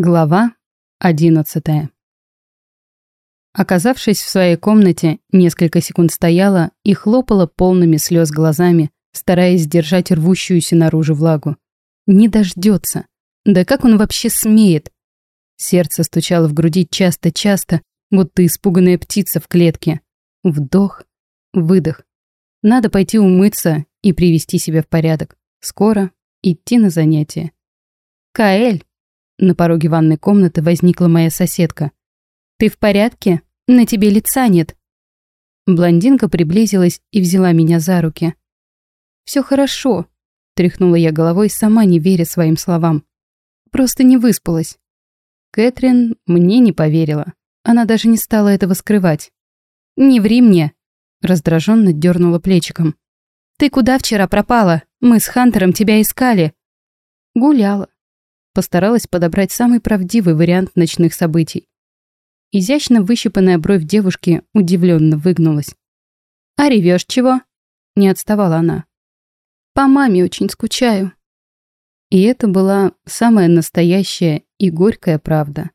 Глава одиннадцатая. Оказавшись в своей комнате, несколько секунд стояла и хлопала полными слез глазами, стараясь сдержать рвущуюся наружу влагу. Не дождется. Да как он вообще смеет? Сердце стучало в груди часто-часто, будто испуганная птица в клетке. Вдох, выдох. Надо пойти умыться и привести себя в порядок. Скоро идти на занятия. «Каэль!» На пороге ванной комнаты возникла моя соседка. «Ты в порядке? На тебе лица нет». Блондинка приблизилась и взяла меня за руки. «Все хорошо», — тряхнула я головой, сама не веря своим словам. «Просто не выспалась». Кэтрин мне не поверила. Она даже не стала этого скрывать. «Не ври мне», — раздраженно дернула плечиком. «Ты куда вчера пропала? Мы с Хантером тебя искали». «Гуляла», Постаралась подобрать самый правдивый вариант ночных событий. Изящно выщипанная бровь девушки удивленно выгнулась. «А ревешь чего?» Не отставала она. «По маме очень скучаю». И это была самая настоящая и горькая правда.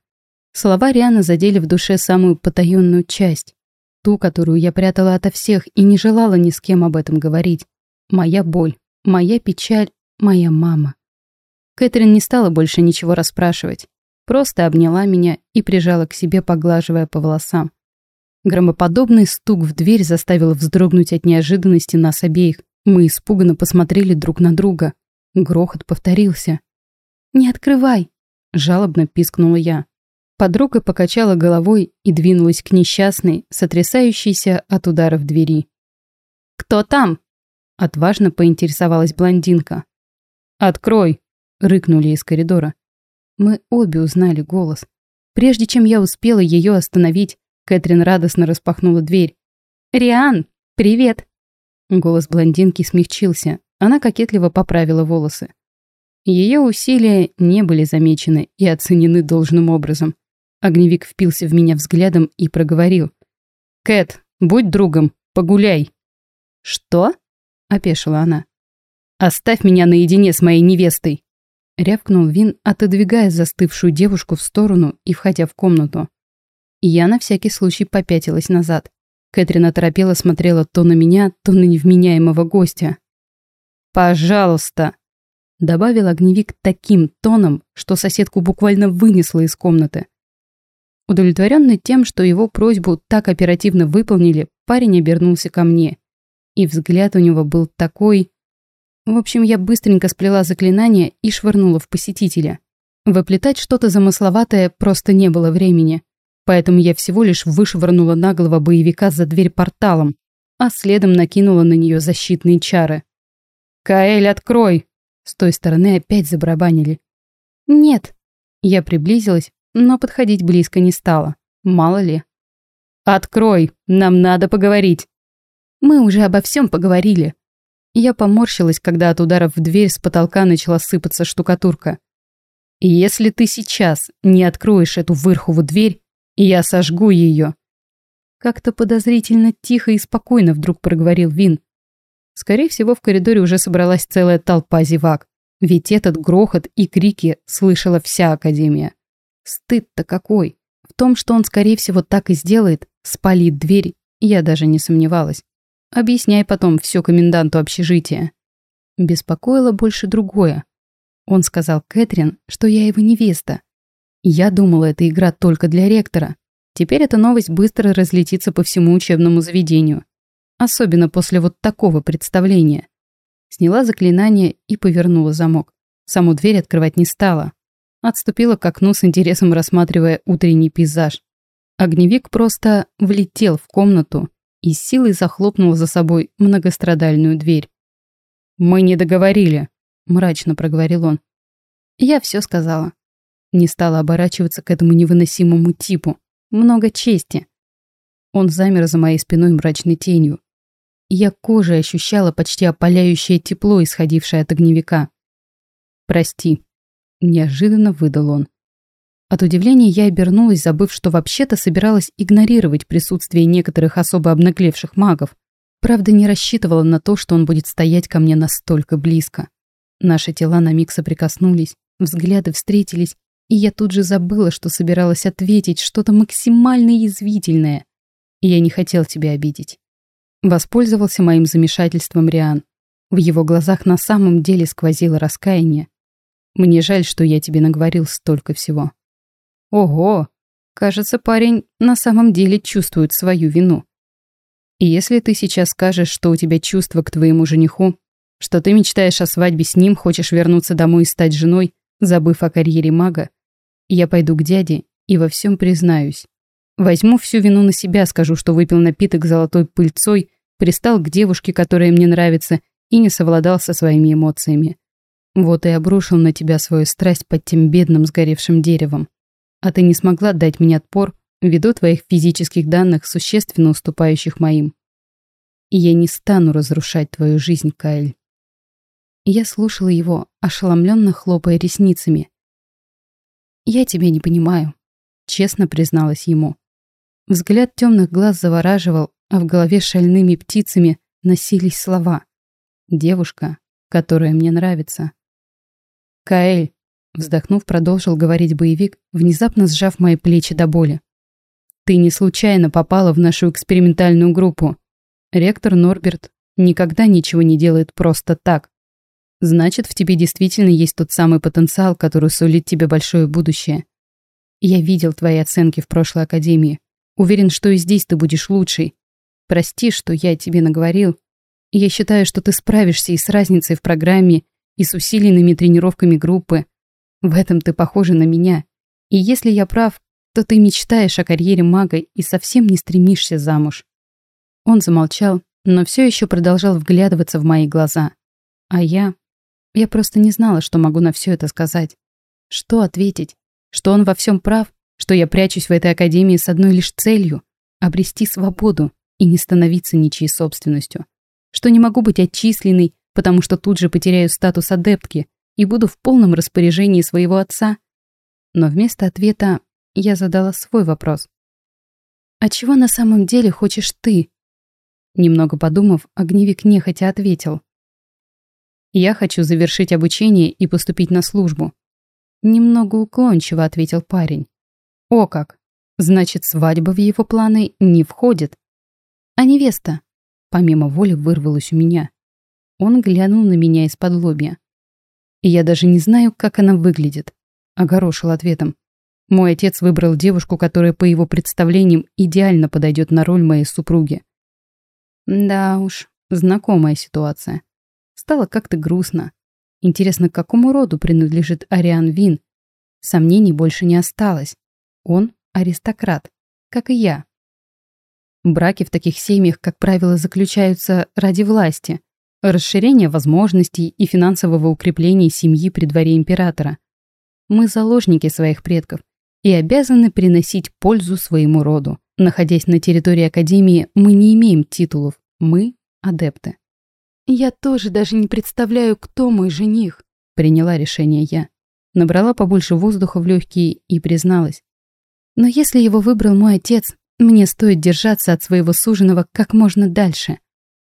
Слова Рианы задели в душе самую потаенную часть, ту, которую я прятала ото всех и не желала ни с кем об этом говорить. Моя боль, моя печаль, моя мама. Кэтрин не стала больше ничего расспрашивать. Просто обняла меня и прижала к себе, поглаживая по волосам. Громоподобный стук в дверь заставил вздрогнуть от неожиданности нас обеих. Мы испуганно посмотрели друг на друга. Грохот повторился. «Не открывай!» – жалобно пискнула я. Подруга покачала головой и двинулась к несчастной, сотрясающейся от ударов двери. «Кто там?» – отважно поинтересовалась блондинка. «Открой!» Рыкнули из коридора. Мы обе узнали голос. Прежде чем я успела ее остановить, Кэтрин радостно распахнула дверь. «Риан, привет!» Голос блондинки смягчился. Она кокетливо поправила волосы. Ее усилия не были замечены и оценены должным образом. Огневик впился в меня взглядом и проговорил. «Кэт, будь другом, погуляй!» «Что?» — опешила она. «Оставь меня наедине с моей невестой!» Рявкнул Вин, отодвигая застывшую девушку в сторону и входя в комнату. Я на всякий случай попятилась назад. Кэтрин оторопела смотрела то на меня, то на невменяемого гостя. «Пожалуйста!» Добавил огневик таким тоном, что соседку буквально вынесло из комнаты. Удовлетворенный тем, что его просьбу так оперативно выполнили, парень обернулся ко мне. И взгляд у него был такой... В общем, я быстренько сплела заклинание и швырнула в посетителя. Выплетать что-то замысловатое просто не было времени. Поэтому я всего лишь вышвырнула наглого боевика за дверь порталом, а следом накинула на нее защитные чары. «Каэль, открой!» С той стороны опять забарабанили. «Нет». Я приблизилась, но подходить близко не стала. Мало ли. «Открой! Нам надо поговорить!» «Мы уже обо всем поговорили», я поморщилась, когда от ударов в дверь с потолка начала сыпаться штукатурка. «Если ты сейчас не откроешь эту вырхову дверь, я сожгу ее!» Как-то подозрительно тихо и спокойно вдруг проговорил Вин. Скорее всего, в коридоре уже собралась целая толпа зевак, ведь этот грохот и крики слышала вся Академия. Стыд-то какой! В том, что он, скорее всего, так и сделает, спалит дверь, я даже не сомневалась. Объясняй потом все коменданту общежития. Беспокоило больше другое. Он сказал Кэтрин, что я его невеста. Я думала, это игра только для ректора. Теперь эта новость быстро разлетится по всему учебному заведению. Особенно после вот такого представления. Сняла заклинание и повернула замок. Саму дверь открывать не стала. Отступила к окну с интересом рассматривая утренний пейзаж. Огневик просто влетел в комнату и силой захлопнул за собой многострадальную дверь. «Мы не договорили», — мрачно проговорил он. Я все сказала. Не стала оборачиваться к этому невыносимому типу. Много чести. Он замер за моей спиной мрачной тенью. Я кожей ощущала почти опаляющее тепло, исходившее от огневика. «Прости», — неожиданно выдал он. От удивления я обернулась, забыв, что вообще-то собиралась игнорировать присутствие некоторых особо обнаглевших магов. Правда, не рассчитывала на то, что он будет стоять ко мне настолько близко. Наши тела на миг соприкоснулись, взгляды встретились, и я тут же забыла, что собиралась ответить что-то максимально язвительное. Я не хотел тебя обидеть. Воспользовался моим замешательством Риан. В его глазах на самом деле сквозило раскаяние. Мне жаль, что я тебе наговорил столько всего. Ого! Кажется, парень на самом деле чувствует свою вину. И если ты сейчас скажешь, что у тебя чувства к твоему жениху, что ты мечтаешь о свадьбе с ним, хочешь вернуться домой и стать женой, забыв о карьере мага, я пойду к дяде и во всем признаюсь. Возьму всю вину на себя, скажу, что выпил напиток золотой пыльцой, пристал к девушке, которая мне нравится, и не совладал со своими эмоциями. Вот и обрушил на тебя свою страсть под тем бедным сгоревшим деревом. А ты не смогла дать мне отпор ввиду твоих физических данных, существенно уступающих моим. И я не стану разрушать твою жизнь, Каэль. Я слушала его, ошеломленно хлопая ресницами. «Я тебя не понимаю», — честно призналась ему. Взгляд темных глаз завораживал, а в голове шальными птицами носились слова. «Девушка, которая мне нравится». «Каэль», — вздохнув, продолжил говорить боевик, внезапно сжав мои плечи до боли. «Ты не случайно попала в нашу экспериментальную группу. Ректор Норберт никогда ничего не делает просто так. Значит, в тебе действительно есть тот самый потенциал, который сулит тебе большое будущее. Я видел твои оценки в прошлой академии. Уверен, что и здесь ты будешь лучшей. Прости, что я тебе наговорил. Я считаю, что ты справишься и с разницей в программе, и с усиленными тренировками группы. В этом ты похожа на меня. И если я прав, то ты мечтаешь о карьере мага и совсем не стремишься замуж. Он замолчал, но все еще продолжал вглядываться в мои глаза. А я... Я просто не знала, что могу на все это сказать. Что ответить? Что он во всем прав? Что я прячусь в этой академии с одной лишь целью — обрести свободу и не становиться ничьей собственностью. Что не могу быть отчисленной, потому что тут же потеряю статус адептки и буду в полном распоряжении своего отца. Но вместо ответа я задала свой вопрос. «А чего на самом деле хочешь ты?» Немного подумав, огневик нехотя ответил. «Я хочу завершить обучение и поступить на службу». Немного уклончиво ответил парень. «О как! Значит, свадьба в его планы не входит. А невеста?» Помимо воли вырвалась у меня. Он глянул на меня из-под лобья. «Я даже не знаю, как она выглядит», — огорошил ответом. «Мой отец выбрал девушку, которая, по его представлениям, идеально подойдет на роль моей супруги». Да уж, знакомая ситуация. Стало как-то грустно. Интересно, к какому роду принадлежит Ариан Вин? Сомнений больше не осталось. Он аристократ, как и я. Браки в таких семьях, как правило, заключаются ради власти, расширения возможностей и финансового укрепления семьи при дворе императора. Мы заложники своих предков и обязаны приносить пользу своему роду. Находясь на территории Академии, мы не имеем титулов, мы – адепты. «Я тоже даже не представляю, кто мой жених», — приняла решение я. Набрала побольше воздуха в легкие и призналась. «Но если его выбрал мой отец, мне стоит держаться от своего суженого как можно дальше.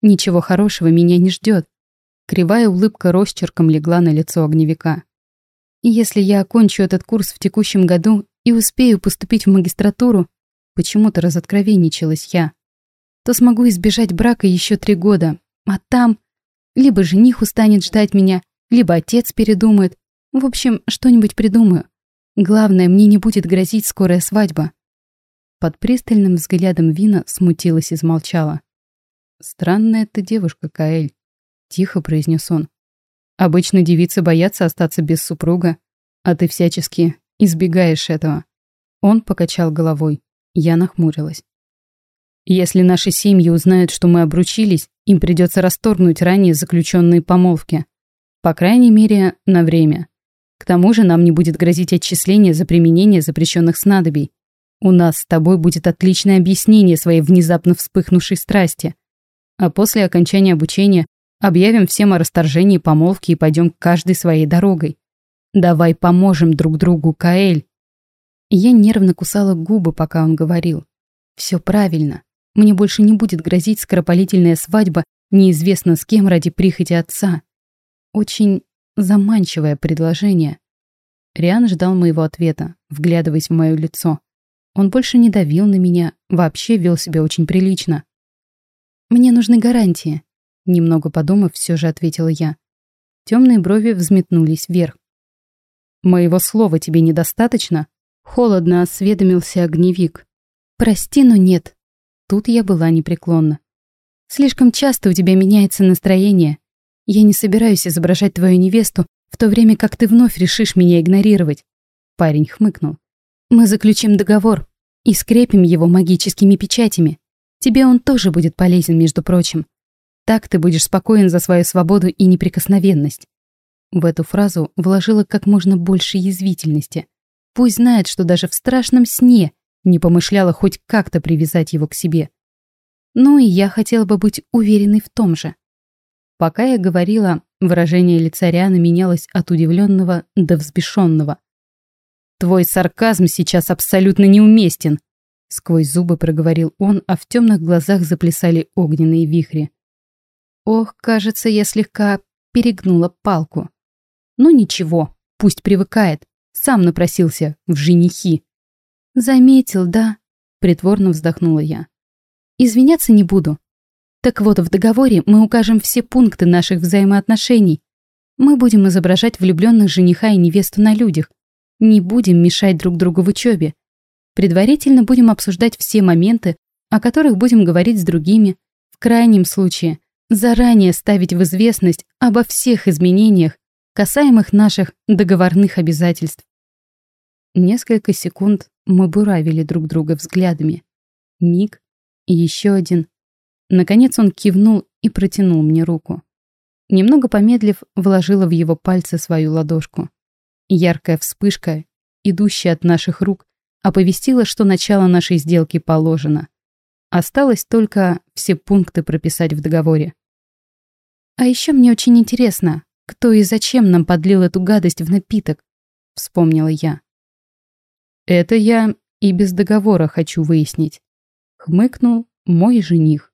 Ничего хорошего меня не ждет. Кривая улыбка росчерком легла на лицо огневика. если я окончу этот курс в текущем году и успею поступить в магистратуру, почему-то разоткровенничалась я, то смогу избежать брака еще три года, а там либо жених устанет ждать меня, либо отец передумает. В общем, что-нибудь придумаю. Главное, мне не будет грозить скорая свадьба. Под пристальным взглядом Вина смутилась и замолчала. «Странная ты девушка, Каэль», — тихо произнес он. «Обычно девицы боятся остаться без супруга, а ты всячески избегаешь этого». Он покачал головой. Я нахмурилась. Если наши семьи узнают, что мы обручились, им придется расторгнуть ранее заключенные помолвки. По крайней мере, на время. К тому же нам не будет грозить отчисление за применение запрещенных снадобий. У нас с тобой будет отличное объяснение своей внезапно вспыхнувшей страсти. А после окончания обучения объявим всем о расторжении помолвки и пойдем каждой своей дорогой. Давай поможем друг другу, Каэль. Я нервно кусала губы, пока он говорил. Все правильно. Мне больше не будет грозить скоропалительная свадьба неизвестно с кем ради прихоти отца. Очень заманчивое предложение. Риан ждал моего ответа, вглядываясь в мое лицо. Он больше не давил на меня, вообще вел себя очень прилично. «Мне нужны гарантии», — немного подумав, все же ответила я. Темные брови взметнулись вверх. «Моего слова тебе недостаточно?» Холодно осведомился огневик. «Прости, но нет». Тут я была непреклонна. «Слишком часто у тебя меняется настроение. Я не собираюсь изображать твою невесту, в то время как ты вновь решишь меня игнорировать». Парень хмыкнул. «Мы заключим договор и скрепим его магическими печатями. Тебе он тоже будет полезен, между прочим. Так ты будешь спокоен за свою свободу и неприкосновенность». В эту фразу вложила как можно больше язвительности. Пусть знает, что даже в страшном сне не помышляла хоть как-то привязать его к себе. Ну и я хотела бы быть уверенной в том же. Пока я говорила, выражение лица Рианы менялось от удивленного до взбешенного. «Твой сарказм сейчас абсолютно неуместен», — сквозь зубы проговорил он, а в темных глазах заплясали огненные вихри. Ох, кажется, я слегка перегнула палку. Ну ничего, пусть привыкает, сам напросился в женихи. Заметил, да, притворно вздохнула я. Извиняться не буду. Так вот, в договоре мы укажем все пункты наших взаимоотношений. Мы будем изображать влюбленных жениха и невесту на людях. Не будем мешать друг другу в учебе. Предварительно будем обсуждать все моменты, о которых будем говорить с другими. В крайнем случае, заранее ставить в известность обо всех изменениях, касаемых наших договорных обязательств. Несколько секунд мы буравили друг друга взглядами. Миг, еще один. Наконец он кивнул и протянул мне руку. Немного помедлив, вложила в его пальцы свою ладошку. Яркая вспышка, идущая от наших рук, оповестила, что начало нашей сделки положено. Осталось только все пункты прописать в договоре. А еще мне очень интересно, кто и зачем нам подлил эту гадость в напиток, вспомнила я. Это я и без договора хочу выяснить хмыкнул мой жених.